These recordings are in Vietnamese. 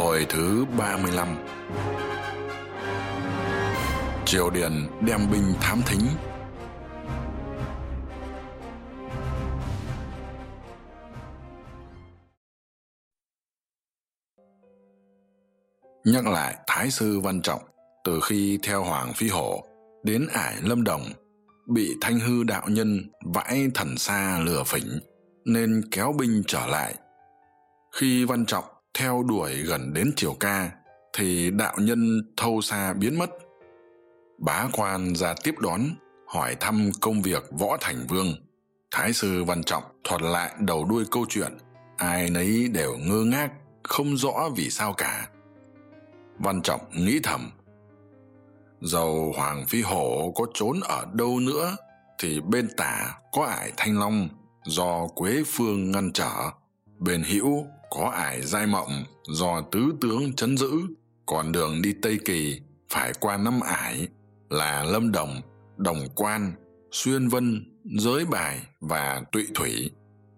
Hồi thứ ba mươi lăm. Triều Điền đem binh thám thính. Nhắc lại Thái sư Văn Trọng, từ khi theo Hoàng Phi Hổ đến ải Lâm Đồng, bị thanh hư đạo nhân vãi thần xa lừa phỉnh, nên kéo binh trở lại. Khi văn trọng theo đuổi gần đến triều ca, thì đạo nhân thâu xa biến mất. Bá quan ra tiếp đón, hỏi thăm công việc võ thành vương. Thái sư văn trọng thuật lại đầu đuôi câu chuyện, ai nấy đều ngơ ngác, không rõ vì sao cả. Văn trọng nghĩ thầm, dầu hoàng phi hổ có trốn ở đâu nữa, thì bên tả có ải thanh long do quế phương ngăn trở. Bên hữu có ải giai mộng do tứ tướng chấn giữ. Còn đường đi tây kỳ phải qua năm ải là lâm đồng đồng quan, xuyên vân, giới bài và tụy thủy.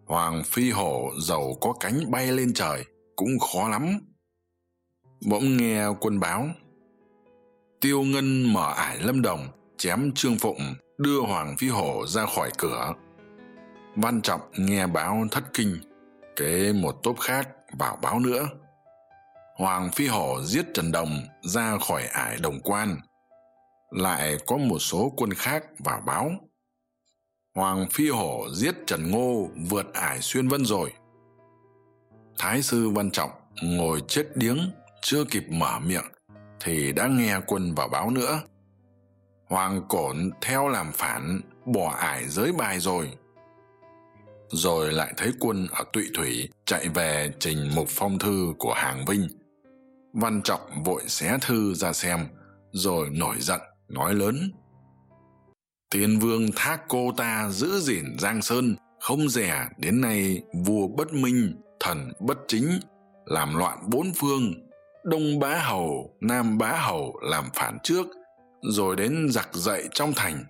Hoàng phi hổ giàu có cánh bay lên trời cũng khó lắm. Bỗng nghe quân báo, tiêu ngân mở ải lâm đồng, chém trương phụng, đưa hoàng phi hổ ra khỏi cửa. Văn trọng nghe báo thất kinh kế một tốp khác vào báo nữa. Hoàng phi hổ giết trần đồng ra khỏi ải đồng quan. Lại có một số quân khác vào báo. Hoàng phi hổ giết trần ngô vượt ải xuyên vân rồi. Thái sư văn trọng ngồi chết điếng, chưa kịp mở miệng, thì đã nghe quân vào báo nữa. Hoàng cổn theo làm phản, bỏ ải giới bài rồi rồi lại thấy quân ở tụy thủy chạy về trình mục phong thư của hàng vinh. Văn trọng vội xé thư ra xem, rồi nổi giận, nói lớn. Tiên vương thác cô ta giữ gìn giang sơn, không rẻ, đến nay vua bất minh, thần bất chính, làm loạn bốn phương, đông bá hầu, nam bá hầu làm phản trước, rồi đến giặc dậy trong thành,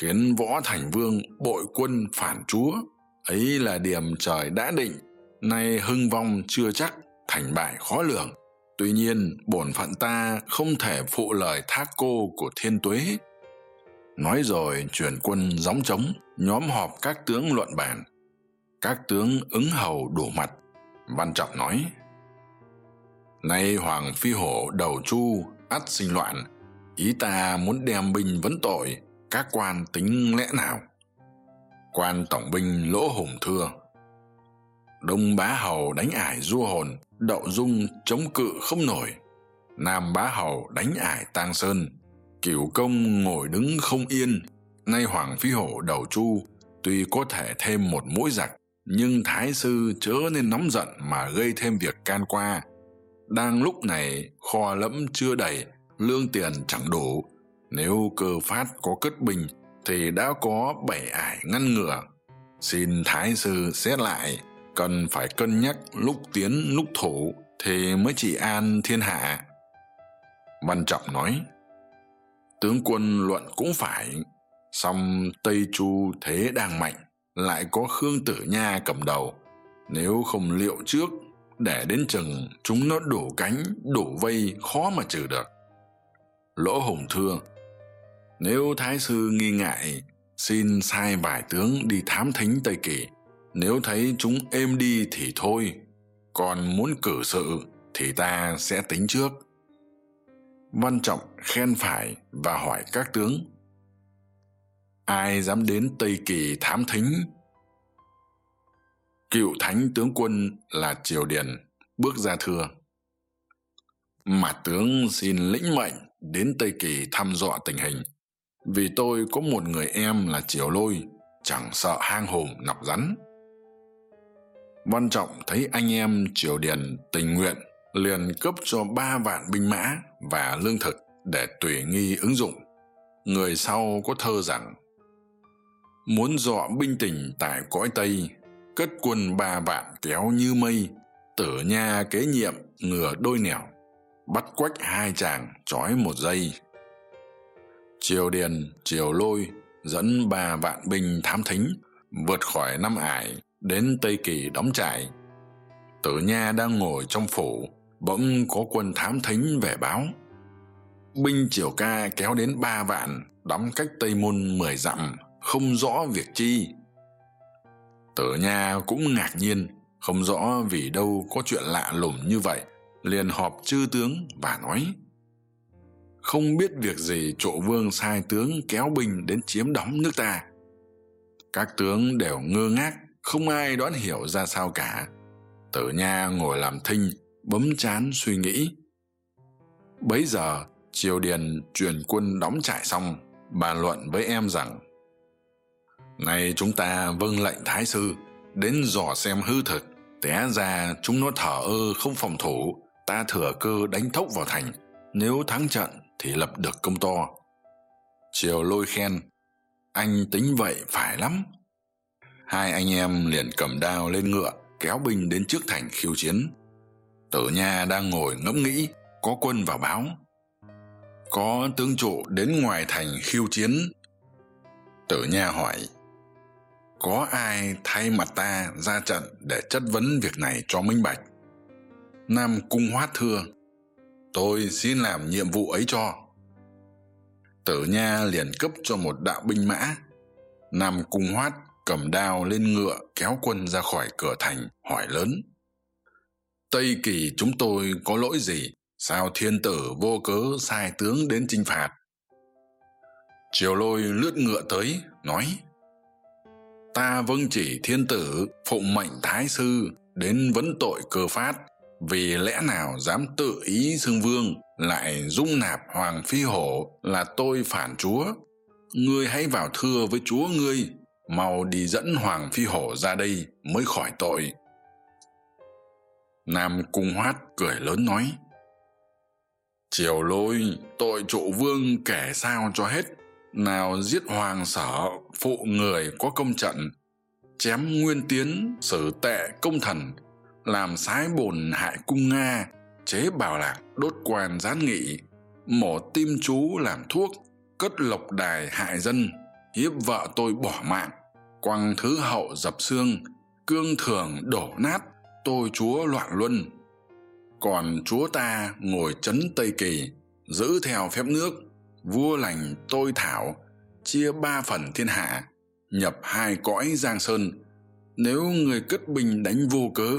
khiến võ thành vương bội quân phản chúa ấy là điểm trời đã định, nay hưng vong chưa chắc, thành bại khó lường. Tuy nhiên, bổn phận ta không thể phụ lời thác cô của thiên tuế. Nói rồi truyền quân gióng trống, nhóm họp các tướng luận bàn. Các tướng ứng hầu đủ mặt. Văn trọng nói, nay hoàng phi hổ đầu chu, ắt sinh loạn. Ý ta muốn đem binh vấn tội, các quan tính lẽ nào? Quan tổng binh lỗ hùng thưa. Đông bá hầu đánh ải du hồn, đậu dung chống cự không nổi. Nam bá hầu đánh ải tang sơn, cửu công ngồi đứng không yên. Nay hoàng phi hổ đầu chu, tuy có thể thêm một mũi giặc, nhưng thái sư chớ nên nóng giận mà gây thêm việc can qua. Đang lúc này, kho lẫm chưa đầy, lương tiền chẳng đủ. Nếu cơ phát có cất bình thì đã có bảy ải ngăn ngừa. Xin thái sư xét lại, cần phải cân nhắc lúc tiến, lúc thủ thì mới chỉ an thiên hạ. Văn trọng nói, tướng quân luận cũng phải, song tây chu thế đang mạnh, lại có khương tử nha cầm đầu. Nếu không liệu trước, để đến chừng chúng nó đủ cánh, đủ vây, khó mà trừ được. Lỗ hùng thưa nếu thái sư nghi ngại, xin sai vài tướng đi thám thính tây kỳ. Nếu thấy chúng êm đi thì thôi, còn muốn cử sự thì ta sẽ tính trước. Văn trọng khen phải và hỏi các tướng, ai dám đến tây kỳ thám thính? Cựu thánh tướng quân là triều điền bước ra thưa mặt tướng xin lĩnh mệnh đến tây kỳ thăm dọa tình hình vì tôi có một người em là triều lôi, chẳng sợ hang hùm nọc rắn. Văn trọng thấy anh em triều điền tình nguyện liền cấp cho ba vạn binh mã và lương thực để tùy nghi ứng dụng. Người sau có thơ rằng, muốn dọ binh tình tại cõi tây, cất quân ba vạn kéo như mây, tử nha kế nhiệm ngừa đôi nẻo, bắt quách hai chàng trói một giây triều điền, triều lôi dẫn ba vạn binh thám thính, vượt khỏi năm ải đến tây kỳ đóng trại. Tử nha đang ngồi trong phủ, bỗng có quân thám thính về báo. Binh triều ca kéo đến ba vạn, đóng cách tây môn mười dặm, không rõ việc chi. Tử nha cũng ngạc nhiên, không rõ vì đâu có chuyện lạ lùng như vậy, liền họp chư tướng và nói không biết việc gì trộ vương sai tướng kéo binh đến chiếm đóng nước ta. Các tướng đều ngơ ngác, không ai đoán hiểu ra sao cả. Tử nha ngồi làm thinh, bấm chán suy nghĩ. Bấy giờ, triều điền truyền quân đóng trại xong bàn luận với em rằng nay chúng ta vâng lệnh thái sư, đến dò xem hư thực, té ra chúng nó thở ơ không phòng thủ, ta thừa cơ đánh thốc vào thành. Nếu thắng trận thì lập được công to. Triều lôi khen, anh tính vậy phải lắm. Hai anh em liền cầm đao lên ngựa, kéo binh đến trước thành khiêu chiến. Tử nha đang ngồi ngẫm nghĩ, có quân vào báo. Có tướng trụ đến ngoài thành khiêu chiến. Tử nha hỏi, có ai thay mặt ta ra trận để chất vấn việc này cho minh bạch? Nam cung hoát thưa tôi xin làm nhiệm vụ ấy cho. Tử nha liền cấp cho một đạo binh mã, nam cung hoát cầm đao lên ngựa kéo quân ra khỏi cửa thành, hỏi lớn. Tây kỳ chúng tôi có lỗi gì? Sao thiên tử vô cớ sai tướng đến chinh phạt? Triều lôi lướt ngựa tới, nói. Ta vâng chỉ thiên tử, phụng mệnh thái sư đến vấn tội cơ phát vì lẽ nào dám tự ý xưng vương, lại dung nạp hoàng phi hổ là tôi phản chúa? Ngươi hãy vào thưa với chúa ngươi, mau đi dẫn hoàng phi hổ ra đây mới khỏi tội. Nam cung hoát cười lớn nói, triều lôi, tội trụ vương kể sao cho hết. Nào giết hoàng sở, phụ người có công trận, chém nguyên tiến, xử tệ công thần làm sái bồn hại cung nga, chế bảo lạc đốt quan gián nghị, mổ tim chú làm thuốc, cất lộc đài hại dân, hiếp vợ tôi bỏ mạng, quăng thứ hậu dập xương, cương thường đổ nát, tôi chúa loạn luân. Còn chúa ta ngồi c tây kỳ, giữ theo phép nước, vua lành tôi thảo, chia ba phần thiên hạ, nhập hai cõi giang sơn. Nếu người cất binh đánh vô cớ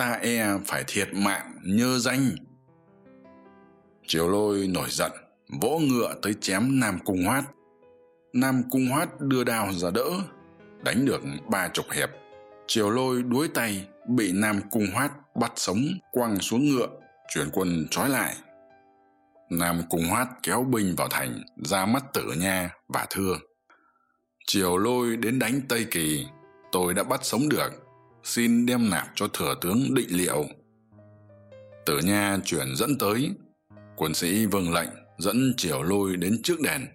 ta e phải thiệt mạng nhơ danh. Triều lôi nổi giận, vỗ ngựa tới chém nam cung hoát. Nam cung hoát đưa đao ra đỡ, đánh được ba chục hiệp. Triều lôi đuối tay, bị nam cung hoát bắt sống, quăng xuống ngựa, chuyển quân trói lại. Nam cung hoát kéo binh vào thành, ra mắt tử nha và thưa. Triều lôi đến đánh tây kỳ, tôi đã bắt sống được xin đem nạp cho thừa tướng định liệu. Tử nha chuyển dẫn tới, quân sĩ vâng lệnh dẫn triều lôi đến trước đèn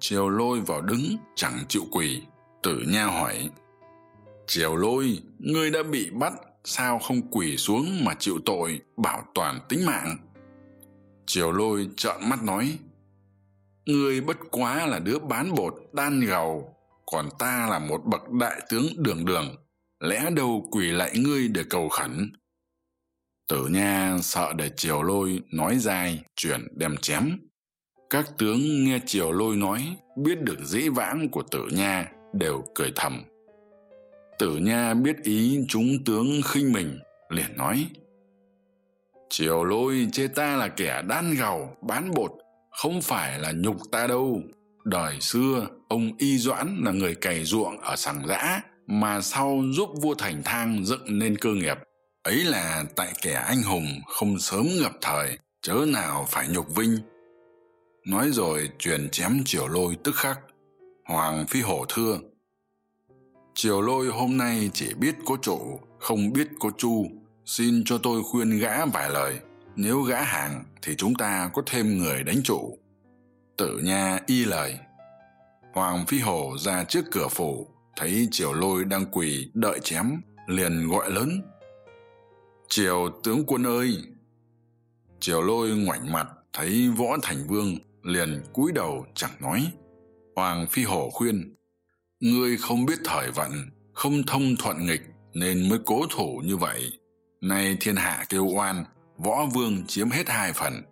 triều lôi vào đứng, chẳng chịu quỳ. Tử nha hỏi, triều lôi, ngươi đã bị bắt, sao không quỳ xuống mà chịu tội, bảo toàn tính mạng? Triều lôi trợn mắt nói, ngươi bất quá là đứa bán bột, đan gầu, còn ta là một bậc đại tướng đường đường lẽ đâu quỳ lại ngươi để cầu khẩn? Tử nha sợ để triều lôi nói dài chuyển đem chém. Các tướng nghe triều lôi nói, biết được dĩ vãng của tử nha, đều cười thầm. Tử nha biết ý chúng tướng khinh mình, liền nói, triều lôi chê ta là kẻ đan gầu, bán bột, không phải là nhục ta đâu. Đời xưa, ông y doãn là người cày ruộng ở sằng giã mà sau giúp vua thành thang dựng nên cơ nghiệp. Ấy là tại kẻ anh hùng không sớm ngập thời, chớ nào phải nhục vinh. Nói rồi truyền chém triều lôi tức khắc. Hoàng phi hổ thưa, triều lôi hôm nay chỉ biết có trụ, không biết có chu. Xin cho tôi khuyên gã vài lời. Nếu gã hàng thì chúng ta có thêm người đánh trụ. Tử nha y lời. Hoàng phi hổ ra trước cửa phủ thấy triều lôi đang quỳ đợi chém, liền gọi lớn. Triều tướng quân ơi! Triều lôi ngoảnh mặt thấy võ thành vương, liền cúi đầu chẳng nói. Hoàng phi hổ khuyên, ngươi không biết thời vận, không thông thuận nghịch nên mới cố thủ như vậy. Nay thiên hạ kêu oan, võ vương chiếm hết hai phần.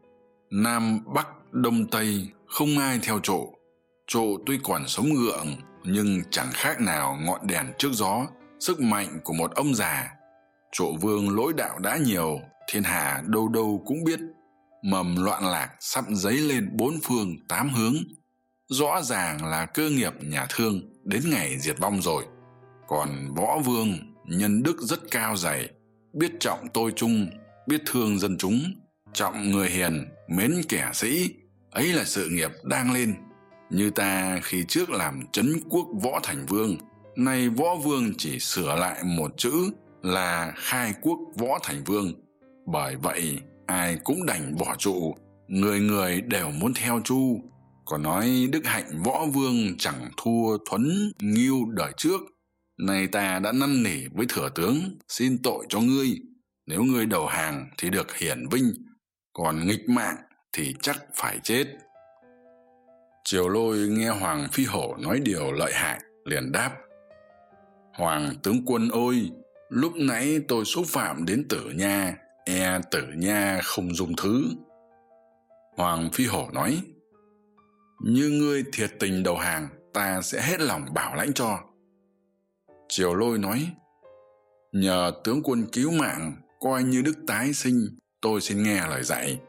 Nam bắc đông tây không ai theo trộ trộ tuy còn sống gượng nhưng chẳng khác nào ngọn đèn trước gió, sức mạnh của một ông già. Trộ vương lỗi đạo đã nhiều, thiên hạ đâu đâu cũng biết. Mầm loạn lạc sắp dấy lên bốn phương tám hướng. Rõ ràng là cơ nghiệp nhà thương đến ngày diệt vong rồi. Còn võ vương, nhân đức rất cao dày, biết trọng tôi trung biết thương dân chúng, trọng người hiền, mến kẻ sĩ, ấy là sự nghiệp đang lên như ta khi trước làm c quốc võ thành vương, nay võ vương chỉ sửa lại một chữ là khai quốc võ thành vương. Bởi vậy, ai cũng đành bỏ trụ, người người đều muốn theo chu. Còn nói đức hạnh võ vương chẳng thua thuấn nghiêu đời trước, nay ta đã năn nỉ với thừa tướng, xin tội cho ngươi. Nếu ngươi đầu hàng thì được hiển vinh, còn nghịch mạng thì chắc phải chết triều lôi nghe hoàng phi hổ nói điều lợi hại, liền đáp, hoàng tướng quân ôi lúc nãy tôi xúc phạm đến tử nha e tử nha không dùng thứ. Hoàng phi hổ nói, như ngươi thiệt tình đầu hàng, ta sẽ hết lòng bảo lãnh cho. Triều lôi nói, nhờ tướng quân cứu mạng, coi như đức tái sinh, tôi xin nghe lời dạy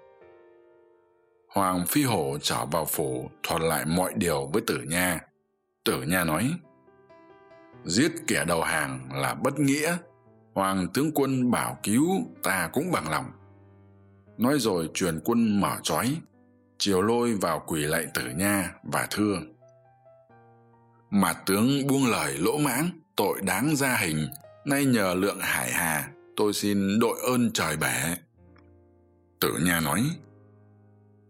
hoàng phi hổ trở vào phủ thuật lại mọi điều với tử nha. Tử nha nói, giết kẻ đầu hàng là bất nghĩa. Hoàng tướng quân bảo cứu ta cũng bằng lòng. Nói rồi truyền quân mở trói triều lôi vào quỳ lạy tử nha và thưa, mà tướng buông lời lỗ mãng, tội đáng ra hình, nay nhờ lượng hải hà, tôi xin đội ơn trời bể tử nha nói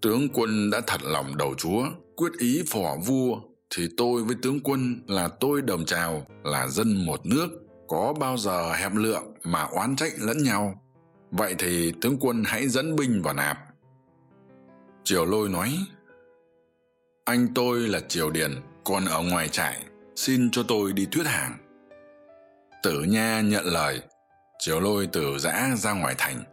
tướng quân đã thật lòng đầu chúa, quyết ý phò vua, thì tôi với tướng quân là tôi đồng trào là dân một nước, có bao giờ hẹp lượng mà oán trách lẫn nhau. Vậy thì tướng quân hãy dẫn binh vào nạp. Triều lôi nói, anh tôi là triều điền, còn ở ngoài trại, xin cho tôi đi thuyết hàng. Tử nha nhận lời, triều lôi từ giã ra ngoài thành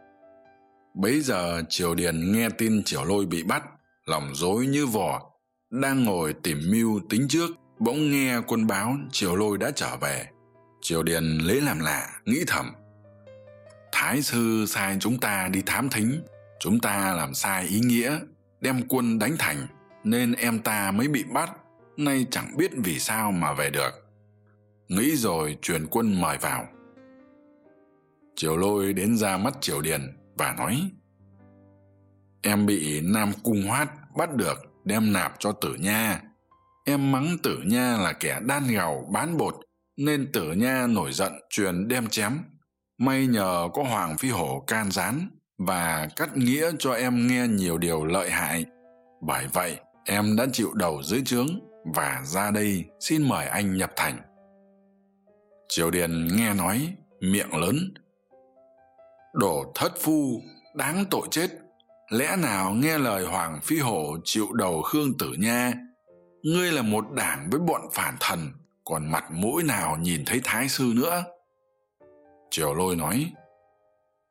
bấy giờ triều điền nghe tin triều lôi bị bắt, lòng dối như vỏ đang ngồi tìm mưu tính trước, bỗng nghe quân báo triều lôi đã trở về. Triều điền lấy làm lạ, nghĩ thầm, thái sư sai chúng ta đi thám thính, chúng ta làm sai ý nghĩa, đem quân đánh thành, nên em ta mới bị bắt, nay chẳng biết vì sao mà về được. Nghĩ rồi truyền quân mời vào. Triều lôi đến ra mắt triều điền và nói, em bị nam cung hoát bắt được đem nạp cho tử nha. Em mắng tử nha là kẻ đan gàu bán bột, nên tử nha nổi giận truyền đem chém. May nhờ có hoàng phi hổ can gián và cắt nghĩa cho em nghe nhiều điều lợi hại. Bởi vậy, em đã chịu đầu dưới trướng và ra đây xin mời anh nhập thành. Triều điền nghe nói, miệng lớn đổ thất phu, đáng tội chết. Lẽ nào nghe lời hoàng phi hổ chịu đầu khương tử nha? Ngươi là một đảng với bọn phản thần, còn mặt mũi nào nhìn thấy thái sư nữa? Triều lôi nói,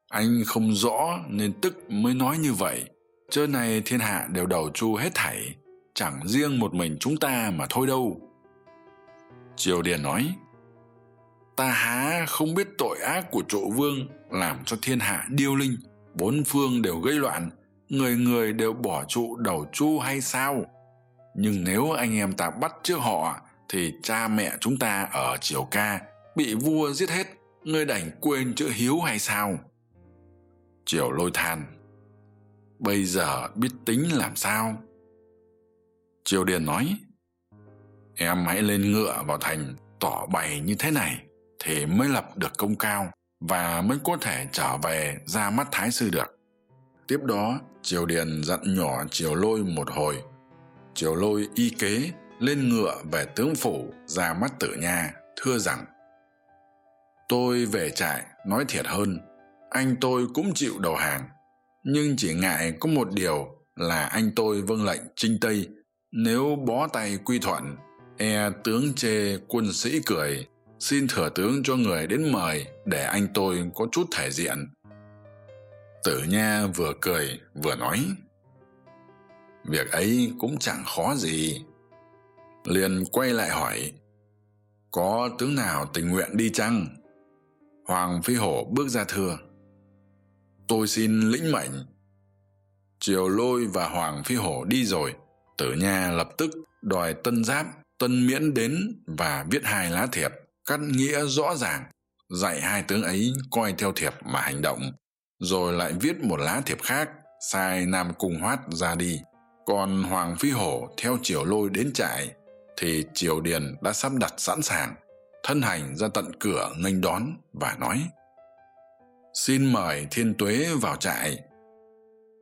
anh không rõ nên tức mới nói như vậy. Chớ này thiên hạ đều đầu chu hết thảy, chẳng riêng một mình chúng ta mà thôi đâu. Triều điền nói, ta há không biết tội ác của trụ vương làm cho thiên hạ điêu linh, bốn phương đều gây loạn, người người đều bỏ trụ đầu chu hay sao? Nhưng nếu anh em ta bắt trước họ, thì cha mẹ chúng ta ở triều ca bị vua giết hết ngươi đành quên chữ hiếu hay sao? Triều lôi than, bây giờ biết tính làm sao? Triều điền nói, em hãy lên ngựa vào thành tỏ bày như thế này thì mới lập được công cao và mới có thể trở về ra mắt thái sư được. Tiếp đó, triều điền dặn nhỏ triều lôi một hồi. Triều lôi y kế lên ngựa về tướng phủ ra mắt tử nha, thưa rằng, tôi về trại nói thiệt hơn, anh tôi cũng chịu đầu hàng, nhưng chỉ ngại có một điều là anh tôi vâng lệnh trinh tây, nếu bó tay quy thuận e tướng chê quân sĩ cười xin thừa tướng cho người đến mời, để anh tôi có chút thể diện. Tử nha vừa cười, vừa nói, việc ấy cũng chẳng khó gì. Liền quay lại hỏi, có tướng nào tình nguyện đi chăng? Hoàng phi hổ bước ra thưa, tôi xin lĩnh mệnh. Triều lôi và hoàng phi hổ đi rồi, tử nha lập tức đòi tân giáp, tân miễn đến và viết hai lá thiệp cắt nghĩa rõ ràng, dạy hai tướng ấy coi theo thiệp mà hành động, rồi lại viết một lá thiệp khác, sai nam cung hoát ra đi. Còn hoàng phi hổ theo triều lôi đến trại, thì triều điền đã sắp đặt sẵn sàng, thân hành ra tận cửa nghênh đón và nói, xin mời thiên tuế vào trại.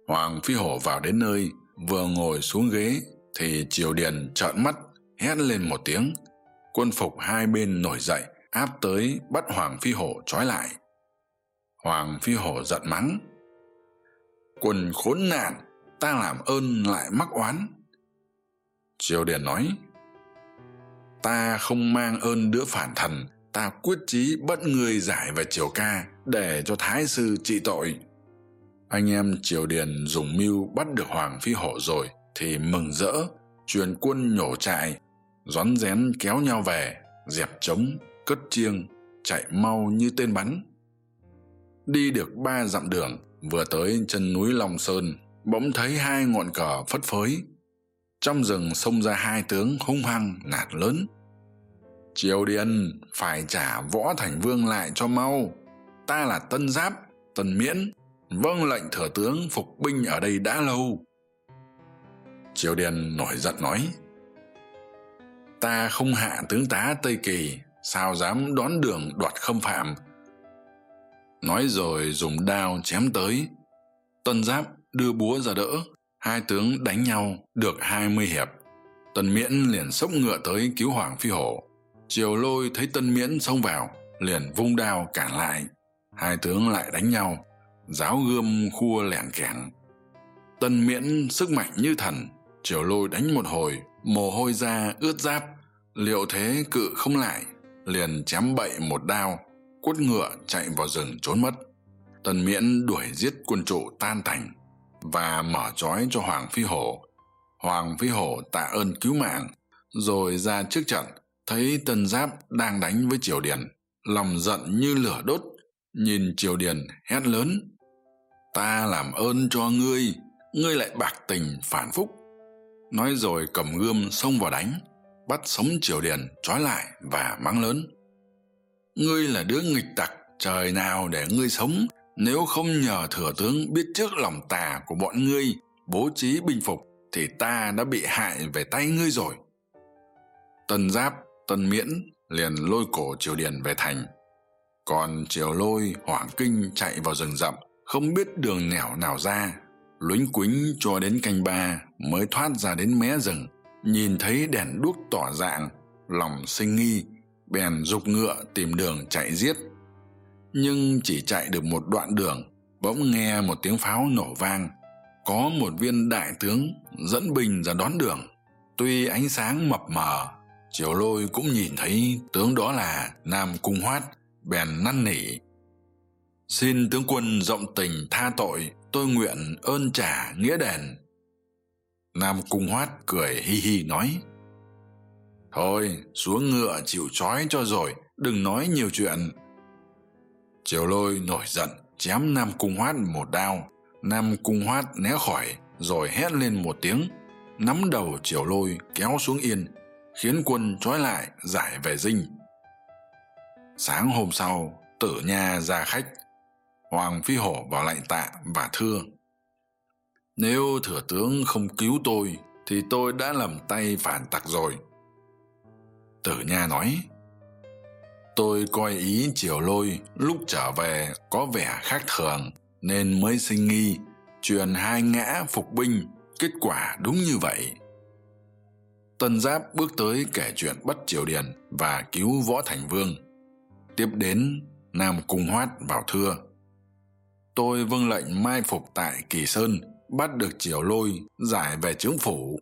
Hoàng phi hổ vào đến nơi, vừa ngồi xuống ghế, thì triều điền trợn mắt, hét lên một tiếng quân phục hai bên nổi dậy, áp tới bắt hoàng phi hổ trói lại. Hoàng phi hổ giận mắng quân khốn nạn, ta làm ơn lại mắc oán. Triều điền nói, ta không mang ơn đứa phản thần, ta quyết chí bắt người giải về triều ca để cho thái sư trị tội. Anh em triều điền dùng mưu bắt được hoàng phi hổ rồi thì mừng rỡ, truyền quân nhổ trại rón rén kéo nhau về, dẹp trống, cất chiêng, chạy mau như tên bắn. Đi được ba dặm đường, vừa tới chân núi long sơn, bỗng thấy hai ngọn cờ phất phới. Trong rừng xông ra hai tướng hung hăng nạt lớn. Triều điền, phải trả võ thành vương lại cho mau. Ta là tân giáp, tân miễn vâng lệnh thừa tướng phục binh ở đây đã lâu. Triều điền nổi giận nói ta không hạ tướng tá tây kỳ, sao dám đón đường đoạt khâm phạm? Nói rồi dùng đao chém tới. Tân giáp đưa búa ra đỡ, hai tướng đánh nhau được hai mươi hiệp. Tân miễn liền xốc ngựa tới cứu hoàng phi hổ. Triều lôi thấy tân miễn xông vào, liền vung đao cản lại. Hai tướng lại đánh nhau, giáo gươm khua lẻng kẻng tân miễn sức mạnh như thần, triều lôi đánh một hồi, mồ hôi ra ướt giáp liệu thế cự không lại, liền chém bậy một đao, quất ngựa chạy vào rừng trốn mất. Tần miễn đuổi giết quân trụ tan thành và mở trói cho hoàng phi hổ. Hoàng phi hổ tạ ơn cứu mạng, rồi ra trước trận, thấy tân giáp đang đánh với triều điền, lòng giận như lửa đốt, nhìn triều điền hét lớn, ta làm ơn cho ngươi ngươi lại bạc tình phản phúc. Nói rồi cầm gươm xông vào đánh bắt sống triều điền trói lại và mắng lớn. Ngươi là đứa nghịch tặc, trời nào để ngươi sống? Nếu không nhờ thừa tướng biết trước lòng tà của bọn ngươi, bố trí binh phục, thì ta đã bị hại về tay ngươi rồi. Tân giáp, tân miễn liền lôi cổ triều điền về thành. Còn triều lôi, hoảng kinh chạy vào rừng rậm, không biết đường nẻo nào ra. Luính quính cho đến canh ba mới thoát ra đến mé rừng nhìn thấy đèn đuốc tỏ dạng, lòng sinh nghi, bèn g ngựa tìm đường chạy giết. Nhưng chỉ chạy được một đoạn đường, bỗng nghe một tiếng pháo nổ vang. Có một viên đại tướng dẫn binh ra đón đường. Tuy ánh sáng mập mờ, triều lôi cũng nhìn thấy tướng đó là nam cung hoát, bèn năn nỉ. Xin tướng quân rộng tình tha tội, tôi nguyện ơn trả nghĩa đền nam cung hoát cười hi hi nói, thôi, xuống ngựa chịu trói cho rồi, đừng nói nhiều chuyện. Triều lôi nổi giận, chém nam cung hoát một đao. Nam cung hoát né khỏi, rồi hét lên một tiếng, nắm đầu triều lôi kéo xuống yên, khiến quân trói lại giải về dinh. Sáng hôm sau, tử nha ra khách, hoàng phi hổ vào lạnh tạ và thưa nếu thừa tướng không cứu tôi, thì tôi đã lầm tay phản tặc rồi. Tử nha nói, tôi coi ý triều lôi lúc trở về có vẻ khác thường, nên mới sinh nghi, truyền hai ngã phục binh, kết quả đúng như vậy. Tân giáp bước tới kể chuyện bắt triều điền và cứu võ thành vương. Tiếp đến, nam cung hoát vào thưa, tôi vâng lệnh mai phục tại kỳ sơn bắt được triều lôi giải về trướng phủ.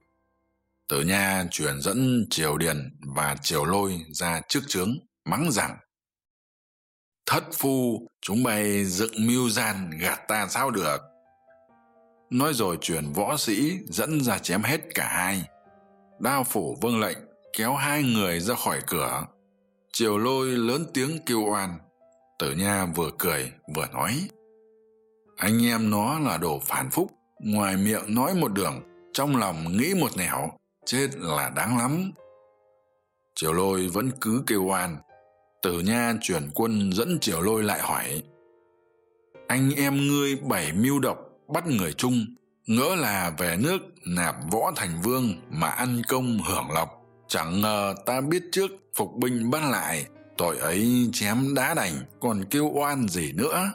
Tử nha truyền dẫn triều điền và triều lôi ra trước trướng, mắng rằng, thất phu, chúng bay dựng mưu gian gạt ta sao được? Nói rồi truyền võ sĩ dẫn ra chém hết cả hai. Đao phủ vâng lệnh kéo hai người ra khỏi cửa. Triều lôi lớn tiếng kêu oan. Tử nha vừa cười vừa nói, anh em nó là đồ phản phúc ngoài miệng nói một đường, trong lòng nghĩ một nẻo, chết là đáng lắm. Triều lôi vẫn cứ kêu oan. Tử nha chuyển quân dẫn triều lôi lại hỏi, anh em ngươi bảy mưu độc bắt người chung, ngỡ là về nước nạp võ thành vương mà ăn công hưởng lộc, chẳng ngờ ta biết trước phục binh bắt lại, tội ấy chém đá đành, còn kêu oan gì nữa?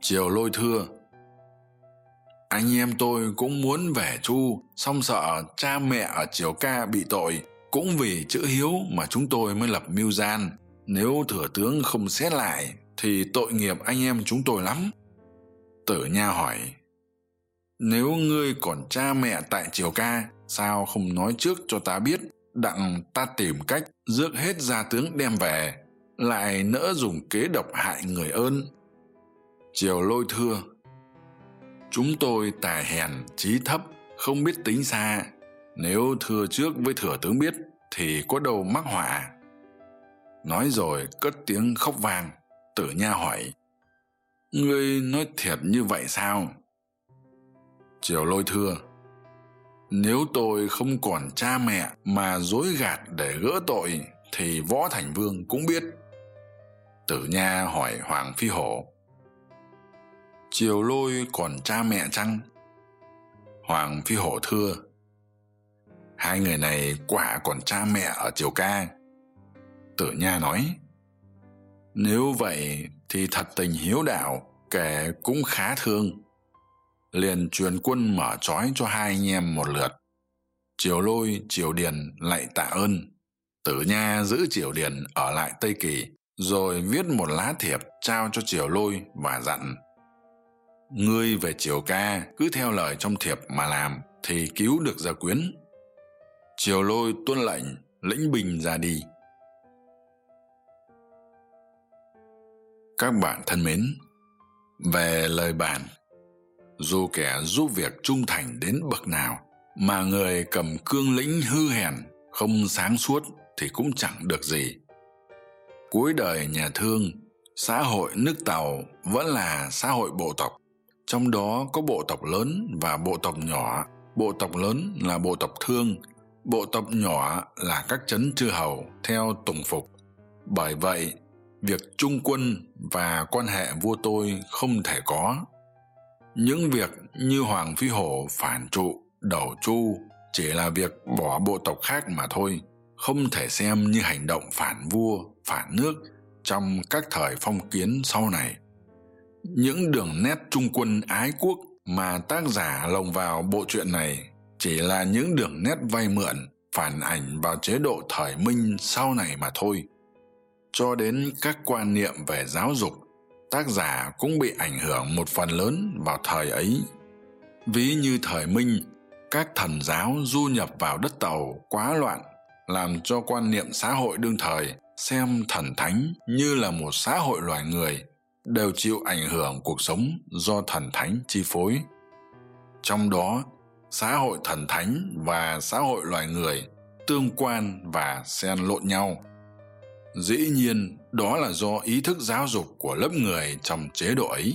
Triều lôi thưa anh em tôi cũng muốn về chu, song sợ cha mẹ ở triều ca bị tội, cũng vì chữ hiếu mà chúng tôi mới lập mưu gian. Nếu thừa tướng không xét lại, thì tội nghiệp anh em chúng tôi lắm. Tử nha hỏi. Nếu ngươi còn cha mẹ tại triều ca, sao không nói trước cho ta biết, đặng ta tìm cách rước hết gia tướng đem về, lại nỡ dùng kế độc hại người ơn? Triều lôi thưa chúng tôi tài hèn, trí thấp, không biết tính xa. Nếu thưa trước với thừa tướng biết, thì có đâu mắc họa. Nói rồi cất tiếng khóc vang, tử nha hỏi, ngươi nói thiệt như vậy sao? Triều lôi thưa, nếu tôi không còn cha mẹ mà dối gạt để gỡ tội, thì võ thành vương cũng biết. Tử nha hỏi hoàng phi hổ triều lôi còn cha mẹ chăng? Hoàng phi hổ thưa, hai người này quả còn cha mẹ ở triều ca. Tử nha nói, nếu vậy thì thật tình hiếu đạo, kẻ cũng khá thương. Liền truyền quân mở trói cho hai anh em một lượt. Triều lôi, triều điền lại tạ ơn. Tử nha giữ triều điền ở lại tây kỳ, rồi viết một lá thiệp trao cho triều lôi và dặn ngươi về triều ca, cứ theo lời trong thiệp mà làm, thì cứu được gia quyến. Triều lôi tuân lệnh, lĩnh binh ra đi. Các bạn thân mến, về lời bản dù kẻ giúp việc trung thành đến bậc nào, mà người cầm cương lĩnh hư hèn, không sáng suốt thì cũng chẳng được gì. Cuối đời nhà thương, xã hội nước tàu vẫn là xã hội bộ tộc trong đó có bộ tộc lớn và bộ tộc nhỏ. Bộ tộc lớn là bộ tộc thương, bộ tộc nhỏ là các chấn chư hầu theo tùng phục. Bởi vậy, việc trung quân và quan hệ vua tôi không thể có. Những việc như hoàng phi hổ phản trụ, đầu chu chỉ là việc bỏ bộ tộc khác mà thôi, không thể xem như hành động phản vua, phản nước trong các thời phong kiến sau này những đường nét trung quân ái quốc mà tác giả lồng vào bộ truyện này chỉ là những đường nét vay mượn, phản ảnh vào chế độ thời minh sau này mà thôi. Cho đến các quan niệm về giáo dục, tác giả cũng bị ảnh hưởng một phần lớn vào thời ấy. Ví như thời minh, các thần giáo du nhập vào đất tàu quá loạn, làm cho quan niệm xã hội đương thời xem thần thánh như là một xã hội loài người đều chịu ảnh hưởng cuộc sống do thần thánh chi phối. Trong đó, xã hội thần thánh và xã hội loài người tương quan và xen lộn nhau. Dĩ nhiên, đó là do ý thức giáo dục của lớp người trong chế độ ấy.